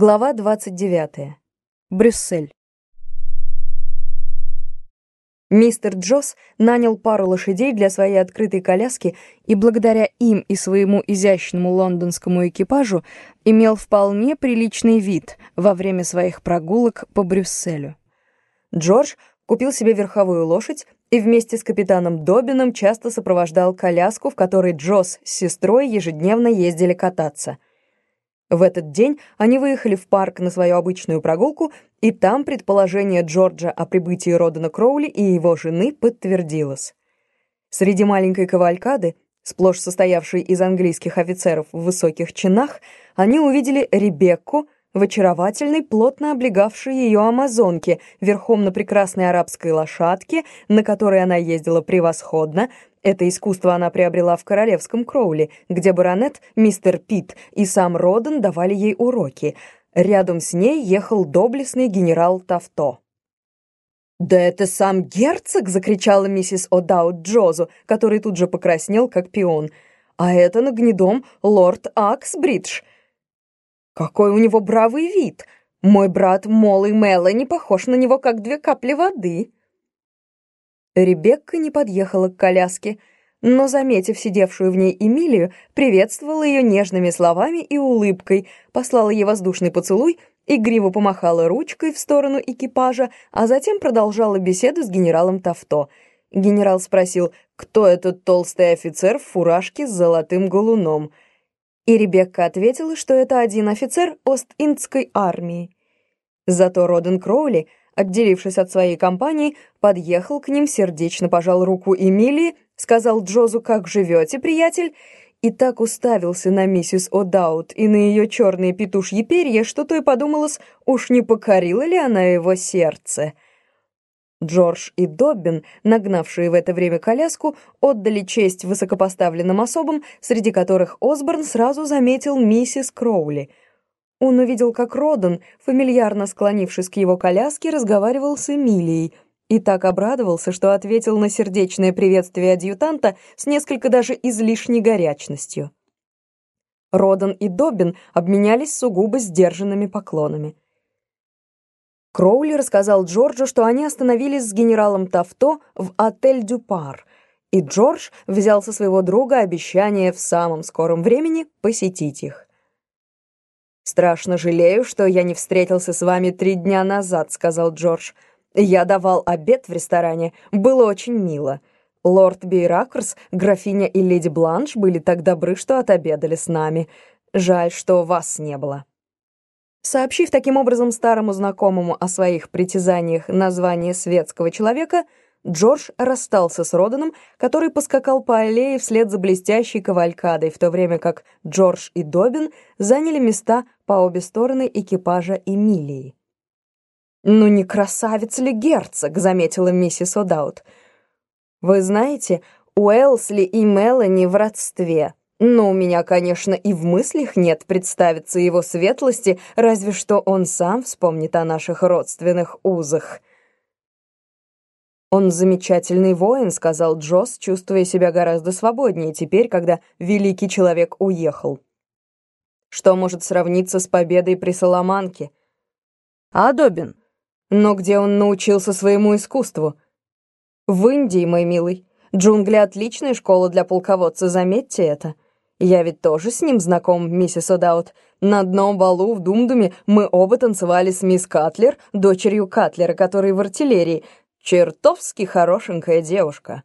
Глава 29. Брюссель. Мистер Джосс нанял пару лошадей для своей открытой коляски и благодаря им и своему изящному лондонскому экипажу имел вполне приличный вид во время своих прогулок по Брюсселю. Джордж купил себе верховую лошадь и вместе с капитаном Добином часто сопровождал коляску, в которой Джосс с сестрой ежедневно ездили кататься — в этот день они выехали в парк на свою обычную прогулку, и там предположение Джорджа о прибытии Родена Кроули и его жены подтвердилось. Среди маленькой кавалькады, сплошь состоявшей из английских офицеров в высоких чинах, они увидели Ребекку в очаровательной, плотно облегавшей ее амазонке, верхом на прекрасной арабской лошадке, на которой она ездила превосходно, это искусство она приобрела в королевском Кроули, где баронет, мистер Питт и сам Роден давали ей уроки. Рядом с ней ехал доблестный генерал Тафто. «Да это сам герцог!» — закричала миссис О'Даут Джозу, который тут же покраснел, как пион. «А это на гнедом лорд Аксбридж!» «Какой у него бравый вид! Мой брат Молони похож на него, как две капли воды!» Ребекка не подъехала к коляске, но, заметив сидевшую в ней Эмилию, приветствовала ее нежными словами и улыбкой, послала ей воздушный поцелуй, игриво помахала ручкой в сторону экипажа, а затем продолжала беседу с генералом Тафто. Генерал спросил, кто этот толстый офицер в фуражке с золотым галуном. И Ребекка ответила, что это один офицер Ост-Индской армии. Зато Роден Кроули отделившись от своей компании, подъехал к ним, сердечно пожал руку Эмилии, сказал Джозу «Как живете, приятель?» и так уставился на миссис О'Даут и на ее черные петушьи перья, что то и подумалось, уж не покорила ли она его сердце. Джордж и Доббин, нагнавшие в это время коляску, отдали честь высокопоставленным особам, среди которых Осборн сразу заметил миссис Кроули — он увидел, как Родан, фамильярно склонившись к его коляске, разговаривал с Эмилией, и так обрадовался, что ответил на сердечное приветствие адъютанта с несколько даже излишней горячностью. Родан и Добин обменялись сугубо сдержанными поклонами. Кроули рассказал Джорджу, что они остановились с генералом Тафто в отель «Дюпар», и Джордж взял со своего друга обещание в самом скором времени посетить их. «Страшно жалею, что я не встретился с вами три дня назад», — сказал Джордж. «Я давал обед в ресторане. Было очень мило. Лорд Бейракерс, графиня и леди Бланш были так добры, что отобедали с нами. Жаль, что вас не было». Сообщив таким образом старому знакомому о своих притязаниях на звание светского человека, Джордж расстался с Роданом, который поскакал по аллее вслед за блестящей кавалькадой, в то время как Джордж и Добин заняли места по обе стороны экипажа Эмилии. «Ну не красавец ли герцог?» — заметила миссис О'Даут. «Вы знаете, Уэлсли и Мелани в родстве, но у меня, конечно, и в мыслях нет представиться его светлости, разве что он сам вспомнит о наших родственных узах». «Он замечательный воин», — сказал Джосс, чувствуя себя гораздо свободнее теперь, когда великий человек уехал. «Что может сравниться с победой при Соломанке?» «А Добин? Но где он научился своему искусству?» «В Индии, мой милый. Джунгли — отличная школа для полководца, заметьте это. Я ведь тоже с ним знаком, миссис О'Даут. На одном балу в Думдуме мы оба танцевали с мисс Катлер, дочерью Катлера, который в артиллерии, Чертовски хорошенькая девушка.